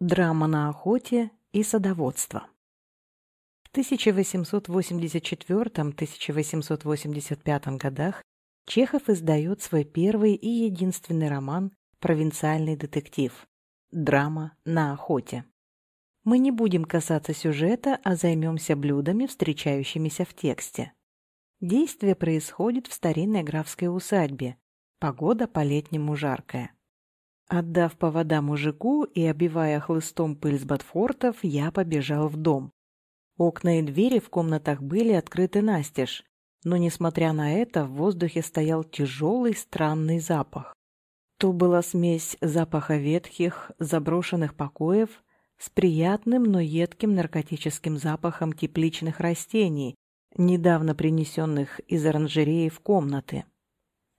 Драма на охоте и садоводство. В 1884-1885 годах Чехов издает свой первый и единственный роман «Провинциальный детектив» «Драма на охоте». Мы не будем касаться сюжета, а займемся блюдами, встречающимися в тексте. Действие происходит в старинной графской усадьбе. Погода по-летнему жаркая. Отдав повода мужику и обивая хлыстом пыль с ботфортов, я побежал в дом. Окна и двери в комнатах были открыты настежь, но, несмотря на это, в воздухе стоял тяжелый странный запах. То была смесь запаха ветхих, заброшенных покоев с приятным, но едким наркотическим запахом тепличных растений, недавно принесенных из оранжереи в комнаты.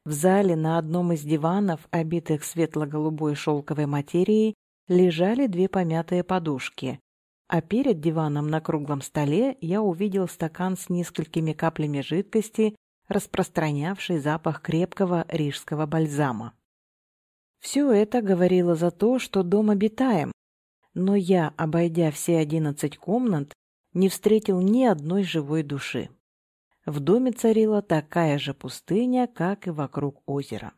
В зале на одном из диванов, обитых светло-голубой шелковой материей, лежали две помятые подушки, а перед диваном на круглом столе я увидел стакан с несколькими каплями жидкости, распространявший запах крепкого рижского бальзама. Все это говорило за то, что дом обитаем, но я, обойдя все одиннадцать комнат, не встретил ни одной живой души. В доме царила такая же пустыня, как и вокруг озера.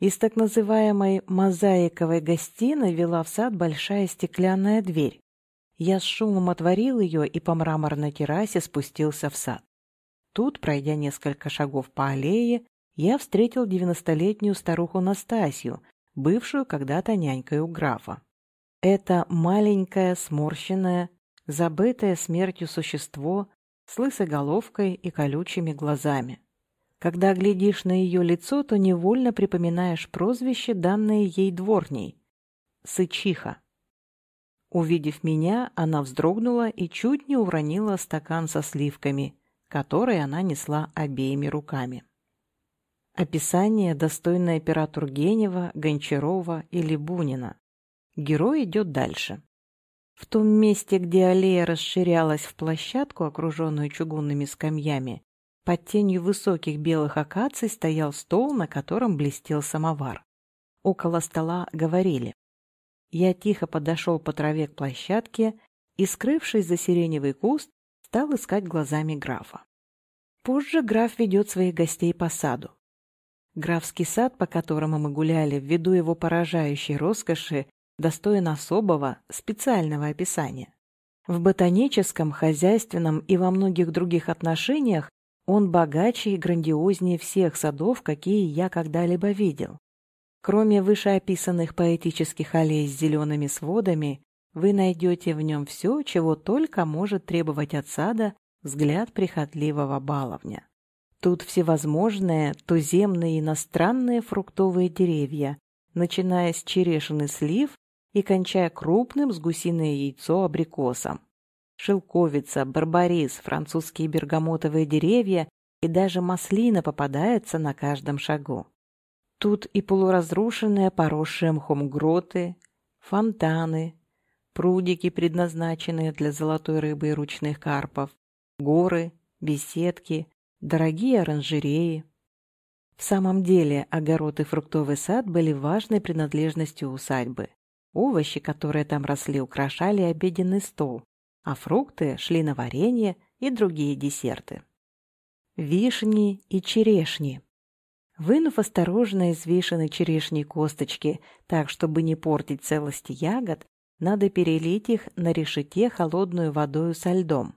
Из так называемой мозаиковой гостиной вела в сад большая стеклянная дверь. Я с шумом отворил ее и по мраморной террасе спустился в сад. Тут, пройдя несколько шагов по аллее, я встретил девяностолетнюю старуху Настасью, бывшую когда-то нянькой у графа. Это маленькое, сморщенное, забытое смертью существо с лысой головкой и колючими глазами. Когда глядишь на ее лицо, то невольно припоминаешь прозвище, данное ей дворней — Сычиха. Увидев меня, она вздрогнула и чуть не уронила стакан со сливками, который она несла обеими руками. Описание, достойное пера Тургенева, Гончарова или Бунина. Герой идет дальше. В том месте, где аллея расширялась в площадку, окруженную чугунными скамьями, под тенью высоких белых акаций стоял стол, на котором блестел самовар. Около стола говорили. Я тихо подошел по траве к площадке и, скрывшись за сиреневый куст, стал искать глазами графа. Позже граф ведет своих гостей по саду. Графский сад, по которому мы гуляли, ввиду его поражающей роскоши, достоин особого, специального описания. В ботаническом, хозяйственном и во многих других отношениях он богаче и грандиознее всех садов, какие я когда-либо видел. Кроме вышеописанных поэтических аллей с зелеными сводами, вы найдете в нем все, чего только может требовать от сада взгляд прихотливого баловня. Тут всевозможные туземные и иностранные фруктовые деревья, начиная с черешины слив и кончая крупным с гусиное яйцо абрикосом. Шелковица, барбарис, французские бергамотовые деревья и даже маслина попадается на каждом шагу. Тут и полуразрушенные поросшие мхом гроты, фонтаны, прудики, предназначенные для золотой рыбы и ручных карпов, горы, беседки, дорогие оранжереи. В самом деле огород и фруктовый сад были важной принадлежностью усадьбы. Овощи, которые там росли, украшали обеденный стол, а фрукты шли на варенье и другие десерты. Вишни и черешни. Вынув осторожно из вишен и черешни косточки, так, чтобы не портить целости ягод, надо перелить их на решете холодную водою со льдом.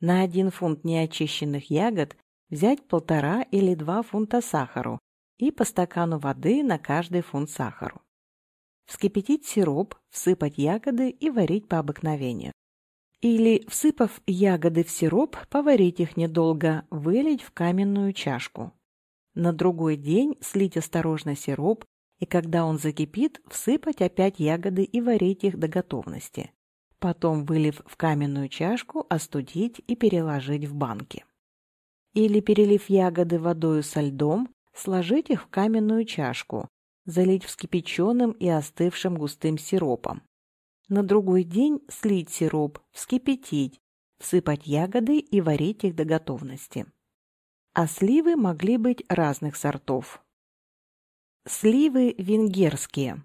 На один фунт неочищенных ягод взять полтора или два фунта сахару и по стакану воды на каждый фунт сахару. Вскипятить сироп, всыпать ягоды и варить по обыкновению. Или, всыпав ягоды в сироп, поварить их недолго, вылить в каменную чашку. На другой день слить осторожно сироп, и когда он закипит, всыпать опять ягоды и варить их до готовности. Потом, вылив в каменную чашку, остудить и переложить в банки. Или, перелив ягоды водою со льдом, сложить их в каменную чашку, залить вскипяченным и остывшим густым сиропом. На другой день слить сироп, вскипятить, всыпать ягоды и варить их до готовности. А сливы могли быть разных сортов. Сливы венгерские.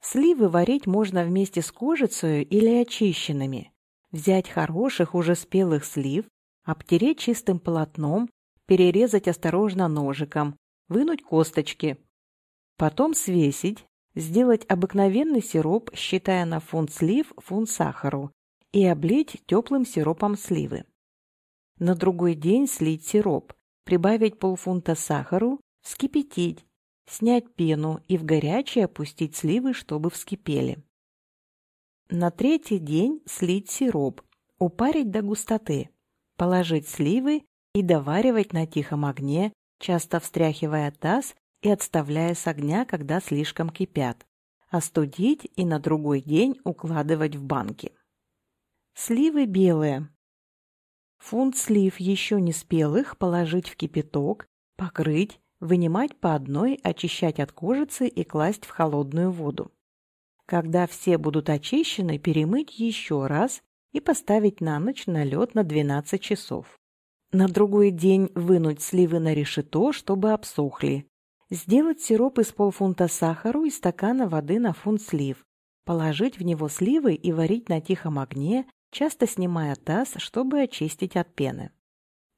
Сливы варить можно вместе с кожицей или очищенными. Взять хороших уже спелых слив, обтереть чистым полотном, перерезать осторожно ножиком, вынуть косточки. Потом свесить, сделать обыкновенный сироп, считая на фунт слив фунт сахару, и облить теплым сиропом сливы. На другой день слить сироп, прибавить полфунта сахару, вскипятить, снять пену и в горячее опустить сливы, чтобы вскипели. На третий день слить сироп, упарить до густоты, положить сливы и доваривать на тихом огне, часто встряхивая таз и отставляя с огня, когда слишком кипят, остудить и на другой день укладывать в банки. Сливы белые. Фунт слив еще не спелых положить в кипяток, покрыть, вынимать по одной, очищать от кожицы и класть в холодную воду. Когда все будут очищены, перемыть еще раз и поставить на ночь на лед на 12 часов. На другой день вынуть сливы на решето, чтобы обсохли. Сделать сироп из полфунта сахара и стакана воды на фунт слив. Положить в него сливы и варить на тихом огне, часто снимая таз, чтобы очистить от пены.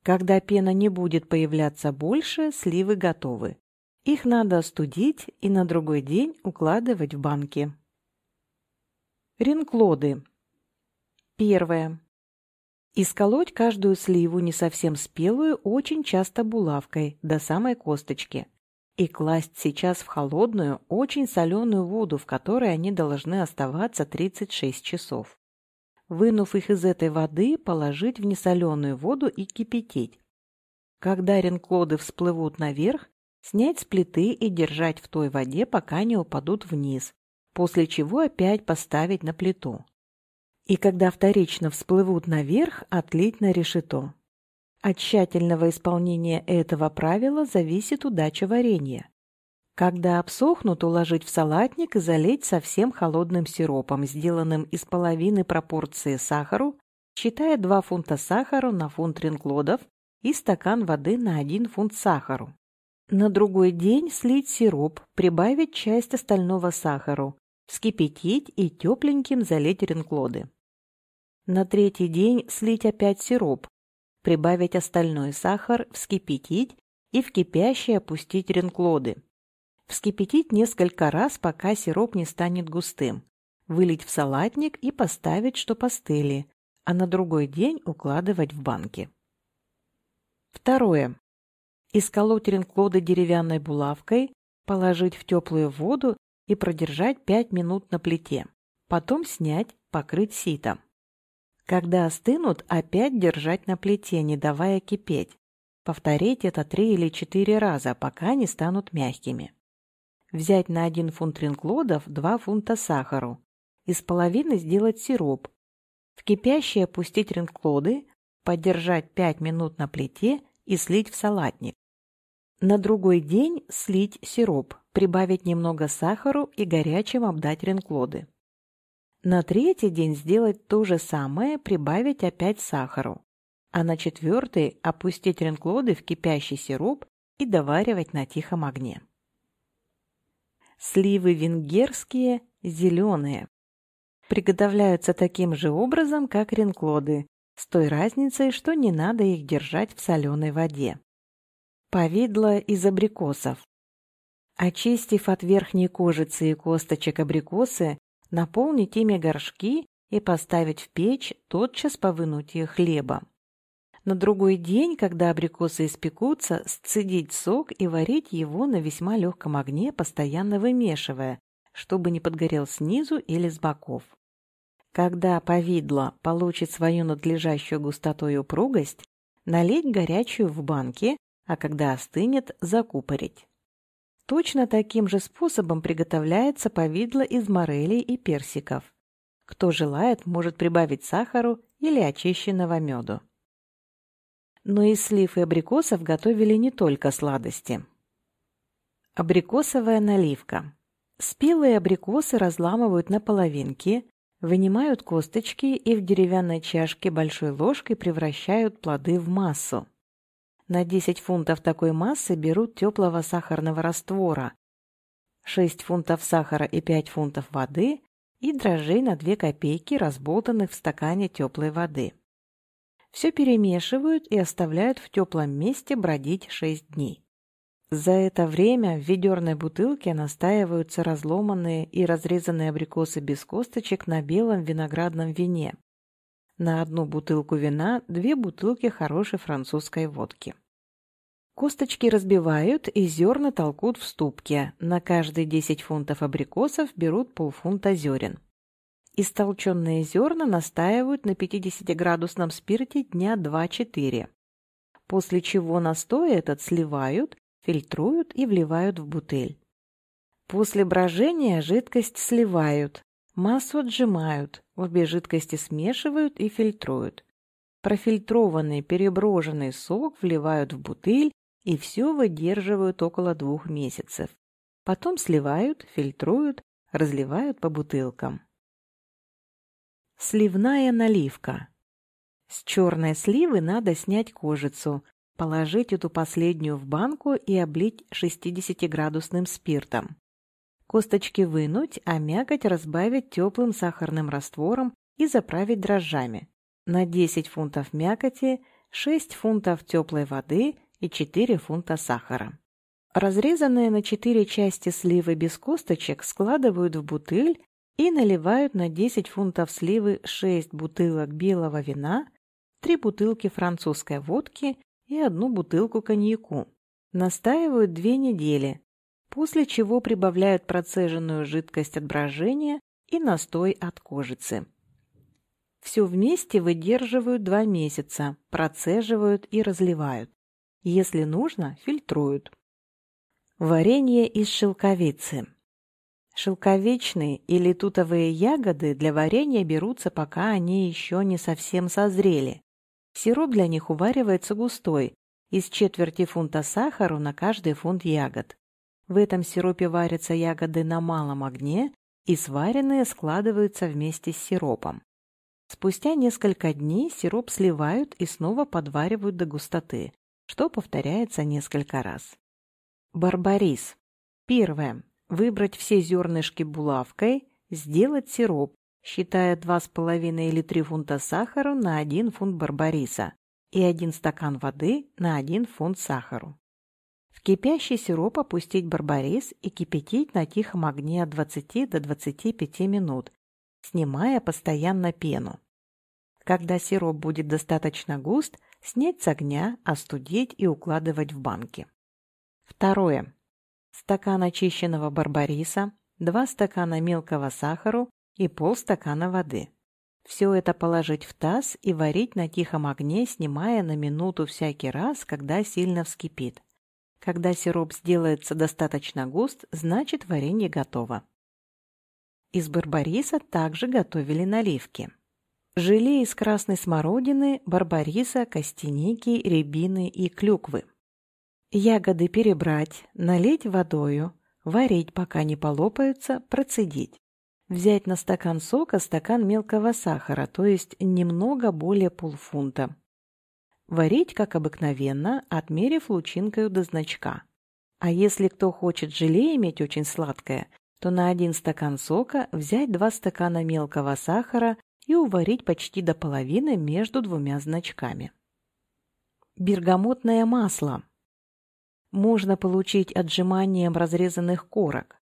Когда пена не будет появляться больше, сливы готовы. Их надо остудить и на другой день укладывать в банки. Ринклоды. Первое. Исколоть каждую сливу не совсем спелую очень часто булавкой до самой косточки и класть сейчас в холодную, очень соленую воду, в которой они должны оставаться 36 часов. Вынув их из этой воды, положить в несоленую воду и кипятить. Когда ренклоды всплывут наверх, снять с плиты и держать в той воде, пока не упадут вниз, после чего опять поставить на плиту. И когда вторично всплывут наверх, отлить на решето. От тщательного исполнения этого правила зависит удача варенья. Когда обсохнут, уложить в салатник и залить совсем холодным сиропом, сделанным из половины пропорции сахару, считая 2 фунта сахара на фунт ринклодов и стакан воды на 1 фунт сахару. На другой день слить сироп, прибавить часть остального сахару, вскипятить и тепленьким залить ринклоды. На третий день слить опять сироп, прибавить остальной сахар, вскипятить и в кипящий опустить ринклоды. Вскипятить несколько раз, пока сироп не станет густым. Вылить в салатник и поставить, что постыли, а на другой день укладывать в банки. Второе. Исколоть ринклоды деревянной булавкой, положить в теплую воду и продержать 5 минут на плите. Потом снять, покрыть ситом. Когда остынут, опять держать на плите, не давая кипеть. Повторить это 3 или 4 раза, пока не станут мягкими взять на 1 фунт ринклодов 2 фунта сахару, из половины сделать сироп, в кипящее опустить ринклоды, подержать 5 минут на плите и слить в салатник. На другой день слить сироп, прибавить немного сахару и горячим обдать ринклоды. На третий день сделать то же самое, прибавить опять сахару. А на четвертый опустить ринклоды в кипящий сироп и доваривать на тихом огне. Сливы венгерские зеленые. Приготовляются таким же образом, как ренклоды, с той разницей, что не надо их держать в соленой воде. Повидло из абрикосов. Очистив от верхней кожицы и косточек абрикосы, наполнить ими горшки и поставить в печь тотчас по вынутию хлеба. На другой день, когда абрикосы испекутся, сцедить сок и варить его на весьма легком огне, постоянно вымешивая, чтобы не подгорел снизу или с боков. Когда повидло получит свою надлежащую густоту и упругость, налить горячую в банке, а когда остынет, закупорить. Точно таким же способом приготовляется повидло из морелей и персиков. Кто желает, может прибавить сахару или очищенного меду но из слив и абрикосов готовили не только сладости. Абрикосовая наливка. Спелые абрикосы разламывают на половинки, вынимают косточки и в деревянной чашке большой ложкой превращают плоды в массу. На 10 фунтов такой массы берут теплого сахарного раствора. 6 фунтов сахара и 5 фунтов воды и дрожжей на 2 копейки, разболтанных в стакане теплой воды. Все перемешивают и оставляют в теплом месте бродить 6 дней. За это время в ведерной бутылке настаиваются разломанные и разрезанные абрикосы без косточек на белом виноградном вине. На одну бутылку вина две бутылки хорошей французской водки. Косточки разбивают и зерна толкут в ступке. На каждые 10 фунтов абрикосов берут полфунта зерен. Истолченные зерна настаивают на 50-градусном спирте дня 2-4. После чего настой этот сливают, фильтруют и вливают в бутыль. После брожения жидкость сливают, Массу отжимают, обе жидкости смешивают и фильтруют. Профильтрованный переброженный сок вливают в бутыль и все выдерживают около двух месяцев. Потом сливают, фильтруют, разливают по бутылкам. Сливная наливка. С черной сливы надо снять кожицу, положить эту последнюю в банку и облить 60-градусным спиртом. Косточки вынуть, а мякоть разбавить теплым сахарным раствором и заправить дрожжами. На 10 фунтов мякоти 6 фунтов теплой воды и 4 фунта сахара. Разрезанные на 4 части сливы без косточек складывают в бутыль и наливают на 10 фунтов сливы 6 бутылок белого вина, 3 бутылки французской водки и одну бутылку коньяку. Настаивают 2 недели, после чего прибавляют процеженную жидкость от брожения и настой от кожицы. Все вместе выдерживают два месяца, процеживают и разливают. Если нужно, фильтруют. Варенье из шелковицы. Шелковичные или тутовые ягоды для варенья берутся, пока они еще не совсем созрели. Сироп для них уваривается густой, из четверти фунта сахара на каждый фунт ягод. В этом сиропе варятся ягоды на малом огне и сваренные складываются вместе с сиропом. Спустя несколько дней сироп сливают и снова подваривают до густоты, что повторяется несколько раз. Барбарис. Первое. Выбрать все зернышки булавкой, сделать сироп, считая 2,5 или 3 фунта сахара на 1 фунт барбариса и 1 стакан воды на 1 фунт сахару кипящий сироп опустить барбарис и кипятить на тихом огне от 20 до 25 минут, снимая постоянно пену. Когда сироп будет достаточно густ, снять с огня, остудить и укладывать в банки. Второе. Стакан очищенного барбариса, 2 стакана мелкого сахара и полстакана воды. Все это положить в таз и варить на тихом огне, снимая на минуту всякий раз, когда сильно вскипит. Когда сироп сделается достаточно густ, значит варенье готово. Из барбариса также готовили наливки. Желе из красной смородины, барбариса, костяники, рябины и клюквы. Ягоды перебрать, налить водою, варить, пока не полопаются, процедить. Взять на стакан сока стакан мелкого сахара, то есть немного более полфунта. Варить, как обыкновенно, отмерив лучинкою до значка. А если кто хочет желе иметь очень сладкое, то на один стакан сока взять два стакана мелкого сахара и уварить почти до половины между двумя значками. Бергамотное масло можно получить отжиманием разрезанных корок.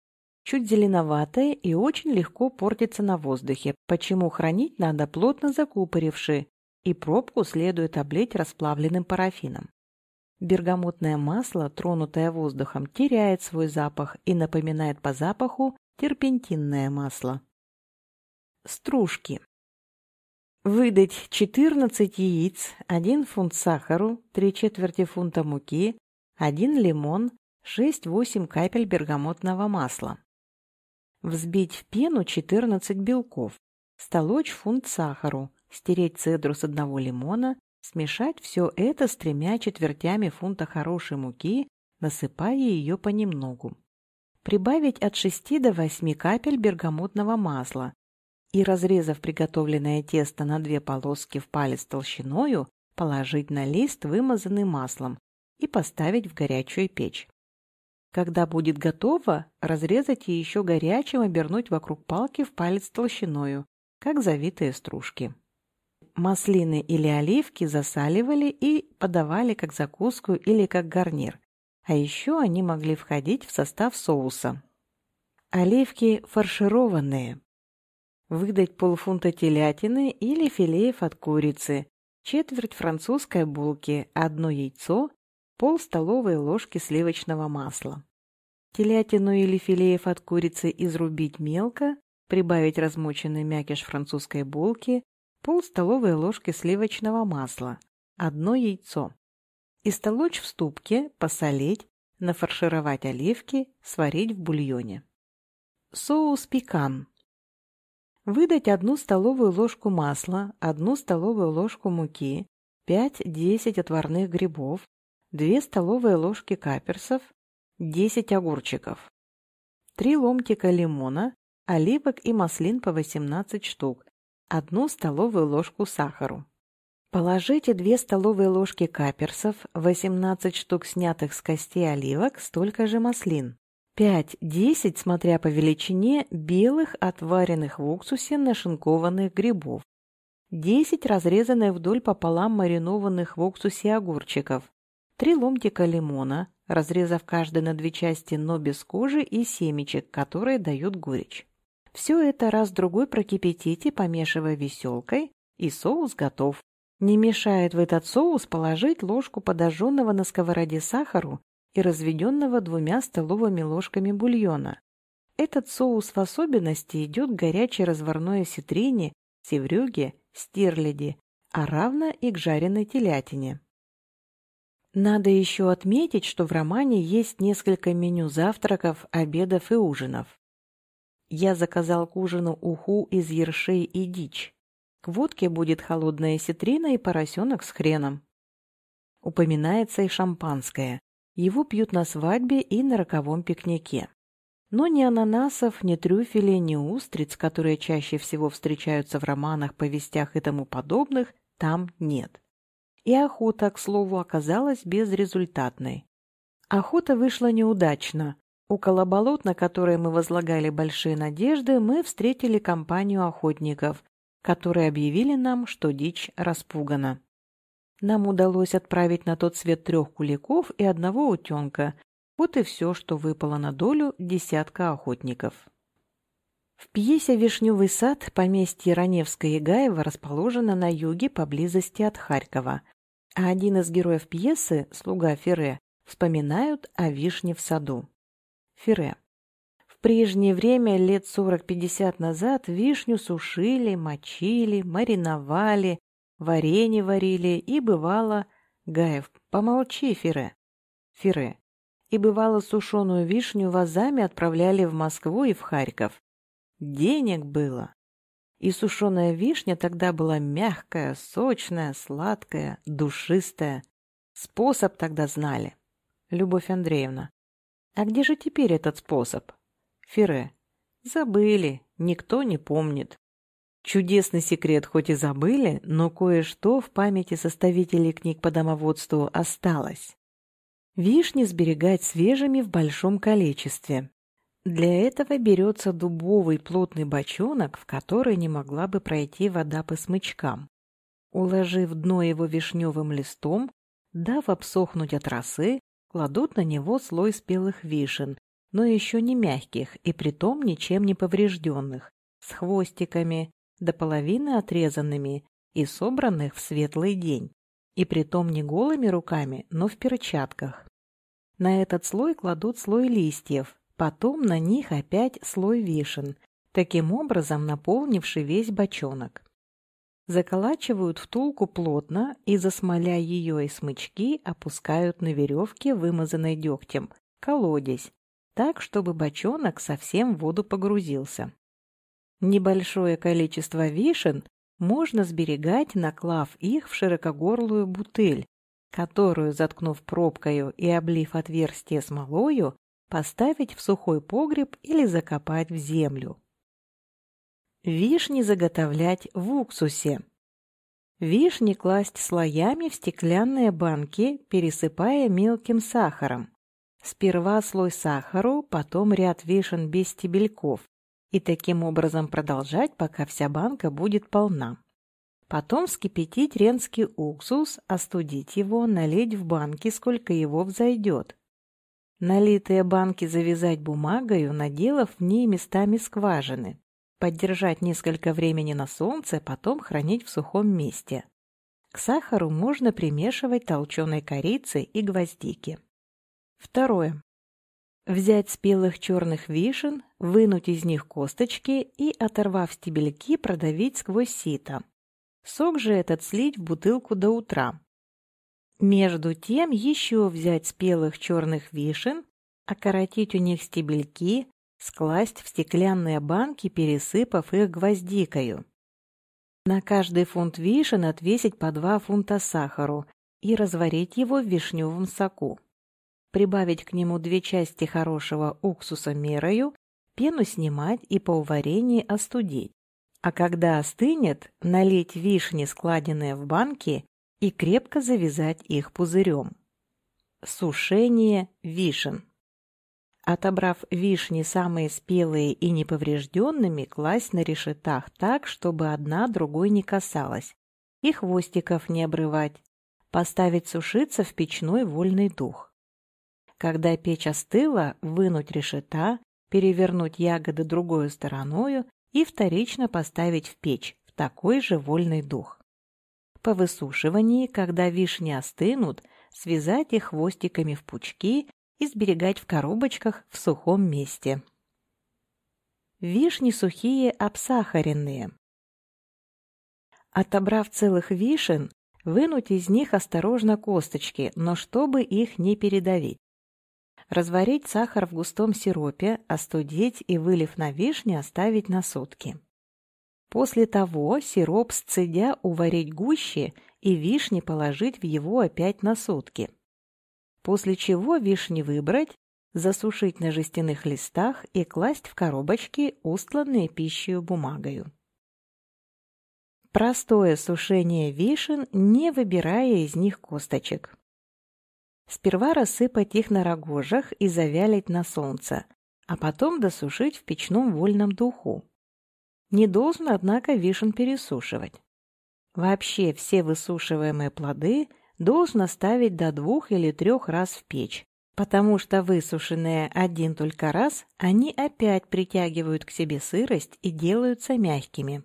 Чуть зеленоватое и очень легко портится на воздухе, почему хранить надо плотно закупоривши и пробку следует облить расплавленным парафином. Бергамотное масло, тронутое воздухом, теряет свой запах и напоминает по запаху терпентинное масло. Стружки. Выдать 14 яиц, 1 фунт сахару, 3 четверти фунта муки, 1 лимон, 6-8 капель бергамотного масла. Взбить в пену 14 белков, столочь фунт сахару, стереть цедру с одного лимона, смешать все это с тремя четвертями фунта хорошей муки, насыпая ее понемногу. Прибавить от 6 до 8 капель бергамотного масла и, разрезав приготовленное тесто на две полоски в палец толщиною, положить на лист, вымазанный маслом, и поставить в горячую печь. Когда будет готово, разрезать и еще горячим обернуть вокруг палки в палец толщиною, как завитые стружки. Маслины или оливки засаливали и подавали как закуску или как гарнир, а еще они могли входить в состав соуса. Оливки фаршированные. Выдать полфунта телятины или филеев от курицы, четверть французской булки, одно яйцо, пол столовой ложки сливочного масла. Телятину или филеев от курицы изрубить мелко, прибавить размоченный мякиш французской булки, пол столовой ложки сливочного масла, одно яйцо. Истолочь в ступке, посолить, нафаршировать оливки, сварить в бульоне. Соус пекан. Выдать одну столовую ложку масла, одну столовую ложку муки, 5-10 отварных грибов, 2 столовые ложки каперсов, 10 огурчиков, 3 ломтика лимона, оливок и маслин по 18 штук, 1 столовую ложку сахару. Положите 2 столовые ложки каперсов, 18 штук снятых с костей оливок, столько же маслин. 5-10, смотря по величине, белых отваренных в уксусе нашинкованных грибов. 10 разрезанных вдоль пополам маринованных в уксусе огурчиков. 3 ломтика лимона, разрезав каждый на две части, но без кожи и семечек, которые дают горечь. Все это раз-другой прокипятите, помешивая веселкой, и соус готов. Не мешает в этот соус положить ложку подожженного на сковороде сахару и разведенного двумя столовыми ложками бульона. Этот соус в особенности идет к горячей разварной осетрине, севрюге, стерляди, а равно и к жареной телятине. Надо еще отметить, что в романе есть несколько меню завтраков, обедов и ужинов. Я заказал к ужину уху из ершей и дичь. К водке будет холодная ситрина и поросенок с хреном. Упоминается и шампанское. Его пьют на свадьбе и на роковом пикнике. Но ни ананасов, ни трюфелей, ни устриц, которые чаще всего встречаются в романах, повестях и тому подобных, там нет. И охота, к слову, оказалась безрезультатной. Охота вышла неудачно. Около болот, на которые мы возлагали большие надежды, мы встретили компанию охотников, которые объявили нам, что дичь распугана. Нам удалось отправить на тот свет трех куликов и одного утенка. Вот и все, что выпало на долю десятка охотников. В пьесе «Вишневый сад» поместье Раневское и Гаева расположено на юге поблизости от Харькова, а один из героев пьесы, слуга Ферре, вспоминают о вишне в саду. Ферре. В прежнее время, лет 40-50 назад, вишню сушили, мочили, мариновали, варенье варили и бывало... Гаев, помолчи, Фире. Фире. И бывало сушеную вишню вазами отправляли в Москву и в Харьков. Денег было. И сушеная вишня тогда была мягкая, сочная, сладкая, душистая. Способ тогда знали. Любовь Андреевна. А где же теперь этот способ? Фире. Забыли, никто не помнит. Чудесный секрет хоть и забыли, но кое-что в памяти составителей книг по домоводству осталось. Вишни сберегать свежими в большом количестве. Для этого берется дубовый плотный бочонок, в который не могла бы пройти вода по смычкам. Уложив дно его вишневым листом, дав обсохнуть от росы, кладут на него слой спелых вишен, но еще не мягких и притом ничем не поврежденных, с хвостиками, до половины отрезанными и собранных в светлый день, и притом не голыми руками, но в перчатках. На этот слой кладут слой листьев, потом на них опять слой вишен, таким образом наполнивший весь бочонок. Заколачивают втулку плотно и, засмоля ее и смычки, опускают на веревке, вымазанной дегтем, колодец, так, чтобы бочонок совсем в воду погрузился. Небольшое количество вишен можно сберегать, наклав их в широкогорлую бутыль, которую, заткнув пробкою и облив отверстие смолою, поставить в сухой погреб или закопать в землю. Вишни заготовлять в уксусе. Вишни класть слоями в стеклянные банки, пересыпая мелким сахаром. Сперва слой сахару, потом ряд вишен без стебельков, и таким образом продолжать, пока вся банка будет полна. Потом вскипятить ренский уксус, остудить его, налить в банки, сколько его взойдет. Налитые банки завязать бумагою, наделав в ней местами скважины. Поддержать несколько времени на солнце, потом хранить в сухом месте. К сахару можно примешивать толченой корицы и гвоздики. Второе. Взять спелых черных вишен, вынуть из них косточки и, оторвав стебельки, продавить сквозь сито. Сок же этот слить в бутылку до утра. Между тем еще взять спелых черных вишен, окоротить у них стебельки, скласть в стеклянные банки, пересыпав их гвоздикою. На каждый фунт вишен отвесить по 2 фунта сахару и разварить его в вишневом соку. Прибавить к нему две части хорошего уксуса мерою, пену снимать и по уварении остудить. А когда остынет, налить вишни, складенные в банки, и крепко завязать их пузырем. Сушение вишен. Отобрав вишни самые спелые и неповрежденными, класть на решетах так, чтобы одна другой не касалась, и хвостиков не обрывать. Поставить сушиться в печной вольный дух. Когда печь остыла, вынуть решета, перевернуть ягоды другой стороною и вторично поставить в печь в такой же вольный дух. По высушивании, когда вишни остынут, связать их хвостиками в пучки и сберегать в коробочках в сухом месте. Вишни сухие обсахаренные. Отобрав целых вишен, вынуть из них осторожно косточки, но чтобы их не передавить. Разварить сахар в густом сиропе, остудить и, вылив на вишни, оставить на сутки. После того сироп сцедя уварить гуще и вишни положить в его опять на сутки. После чего вишни выбрать, засушить на жестяных листах и класть в коробочки, устланные пищей бумагою. Простое сушение вишен, не выбирая из них косточек. Сперва рассыпать их на рогожах и завялить на солнце, а потом досушить в печном вольном духу. Не должен, однако, вишен пересушивать. Вообще все высушиваемые плоды должно ставить до двух или трех раз в печь, потому что высушенные один только раз, они опять притягивают к себе сырость и делаются мягкими.